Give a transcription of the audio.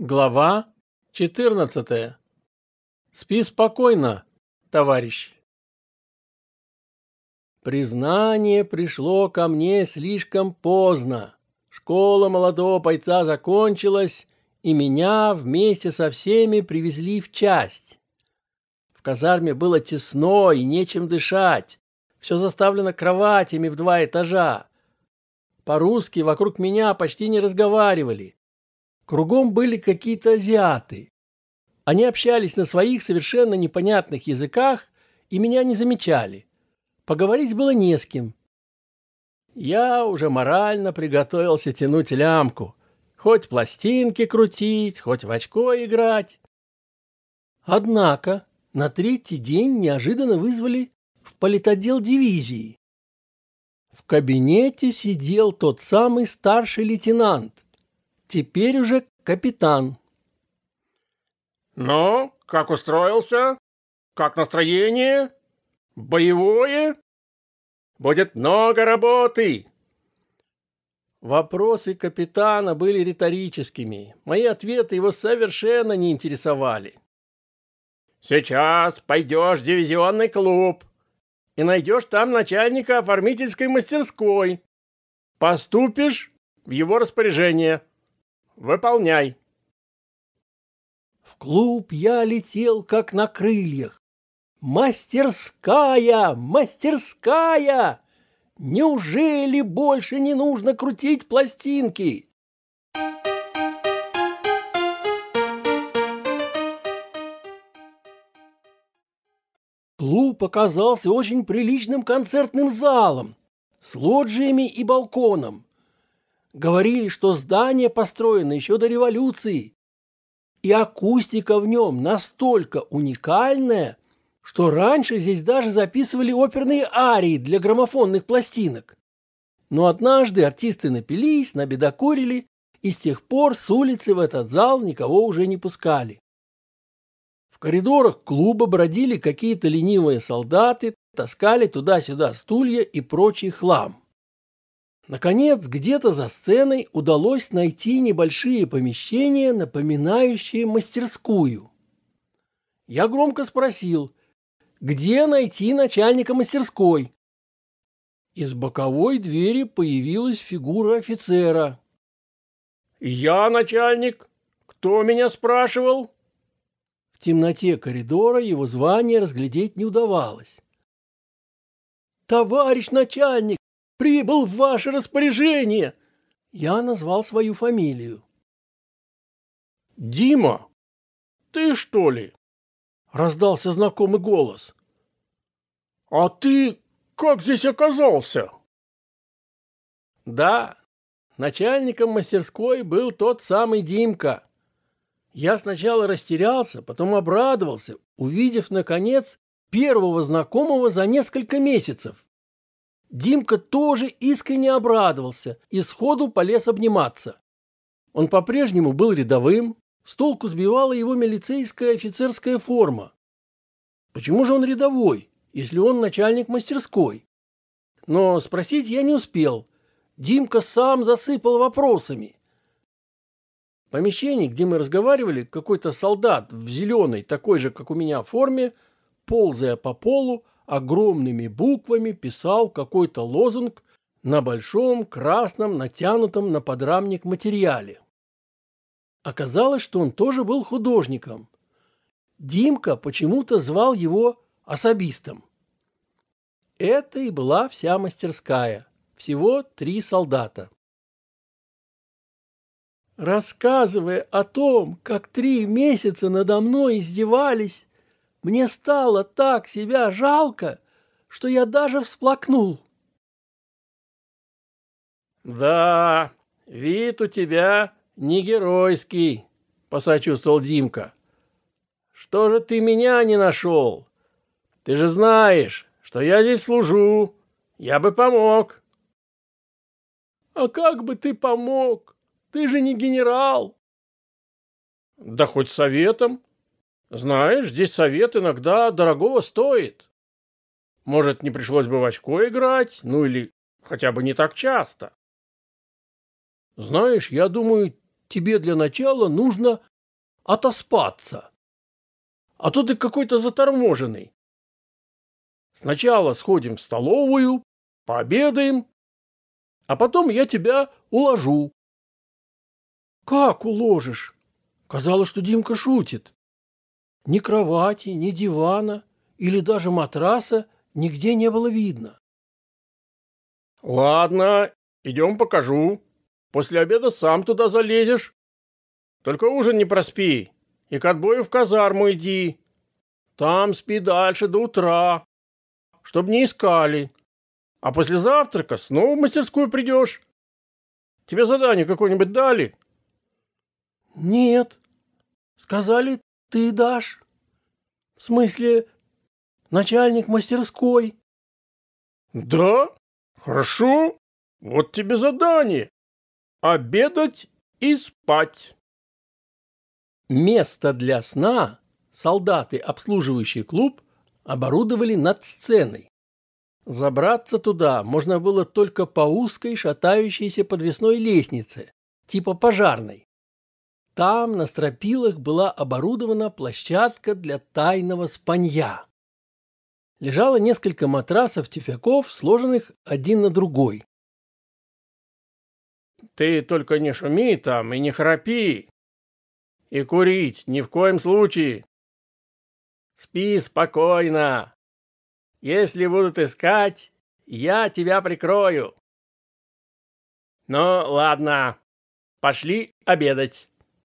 Глава 14. Спи спокойно, товарищ. Признание пришло ко мне слишком поздно. Школа молодого бойца закончилась, и меня вместе со всеми привезли в часть. В казарме было тесно и нечем дышать. Все заставлено кроватями в два этажа. По-русски вокруг меня почти не разговаривали. Кругом были какие-то азиаты. Они общались на своих совершенно непонятных языках и меня не замечали. Поговорить было не с кем. Я уже морально приготовился тянуть лямку. Хоть пластинки крутить, хоть в очко играть. Однако на третий день неожиданно вызвали в политотдел дивизии. В кабинете сидел тот самый старший лейтенант, теперь уже капитан. «Ну, как устроился? Как настроение? Боевое? Будет много работы!» Вопросы капитана были риторическими. Мои ответы его совершенно не интересовали. «Сейчас пойдешь в дивизионный клуб и найдешь там начальника оформительской мастерской. Поступишь в его распоряжение. Выполняй. В клуб я летел как на крыльях. Мастерская, мастерская! Неужели больше не нужно крутить пластинки? Клуб оказался очень приличным концертным залом с лоджиями и балконом. Говорили, что здание построено еще до революции, и акустика в нем настолько уникальная, что раньше здесь даже записывали оперные арии для граммофонных пластинок. Но однажды артисты напились, набедокурили, и с тех пор с улицы в этот зал никого уже не пускали. В коридорах клуба бродили какие-то ленивые солдаты, таскали туда-сюда стулья и прочий хлам. Наконец, где-то за сценой удалось найти небольшие помещения, напоминающие мастерскую. Я громко спросил, где найти начальника мастерской? Из боковой двери появилась фигура офицера. «Я начальник. Кто меня спрашивал?» В темноте коридора его звание разглядеть не удавалось. «Товарищ начальник, прибыл в ваше распоряжение!» Я назвал свою фамилию. «Дима, ты что ли?» — раздался знакомый голос. «А ты как здесь оказался?» «Да, начальником мастерской был тот самый Димка. Я сначала растерялся, потом обрадовался, увидев, наконец, первого знакомого за несколько месяцев. Димка тоже искренне обрадовался и сходу полез обниматься. Он по-прежнему был рядовым, с толку сбивала его милицейская офицерская форма. Почему же он рядовой, если он начальник мастерской? Но спросить я не успел. Димка сам засыпал вопросами. В помещении, где мы разговаривали, какой-то солдат в зеленой, такой же, как у меня, форме, ползая по полу, огромными буквами писал какой-то лозунг на большом красном натянутом на подрамник материале. Оказалось, что он тоже был художником. Димка почему-то звал его особистом. Это и была вся мастерская. Всего три солдата. Рассказывая о том, как три месяца надо мной издевались, мне стало так себя жалко, что я даже всплакнул. «Да, вид у тебя не геройский», — посочувствовал Димка. «Что же ты меня не нашел? Ты же знаешь, что я здесь служу. Я бы помог». «А как бы ты помог? Ты же не генерал». «Да хоть советом. Знаешь, здесь совет иногда дорогого стоит. Может, не пришлось бы в очко играть, ну или хотя бы не так часто. Знаешь, я думаю, тебе для начала нужно отоспаться. А то ты какой-то заторможенный. Сначала сходим в столовую, пообедаем, а потом я тебя уложу. Как уложишь? Казалось, что Димка шутит. Ни кровати, ни дивана или даже матраса нигде не было видно. Ладно, идем покажу. После обеда сам туда залезешь. Только ужин не проспи. И к отбою в казарму иди. Там спи дальше до утра, чтоб не искали. А после завтрака снова в мастерскую придешь. Тебе задание какое-нибудь дали? Нет. Сказали, ты дашь. В смысле, начальник мастерской. Да? Хорошо. Вот тебе задание. Обедать и спать. Место для сна солдаты, обслуживающие клуб, оборудовали над сценой. Забраться туда можно было только по узкой шатающейся подвесной лестнице, типа пожарной. Там на стропилах была оборудована площадка для тайного спанья. Лежало несколько матрасов-тюфяков, сложенных один на другой. Ты только не шуми там и не храпи. И курить ни в коем случае. Спи спокойно. Если будут искать, я тебя прикрою. Ну, ладно. Пошли обедать.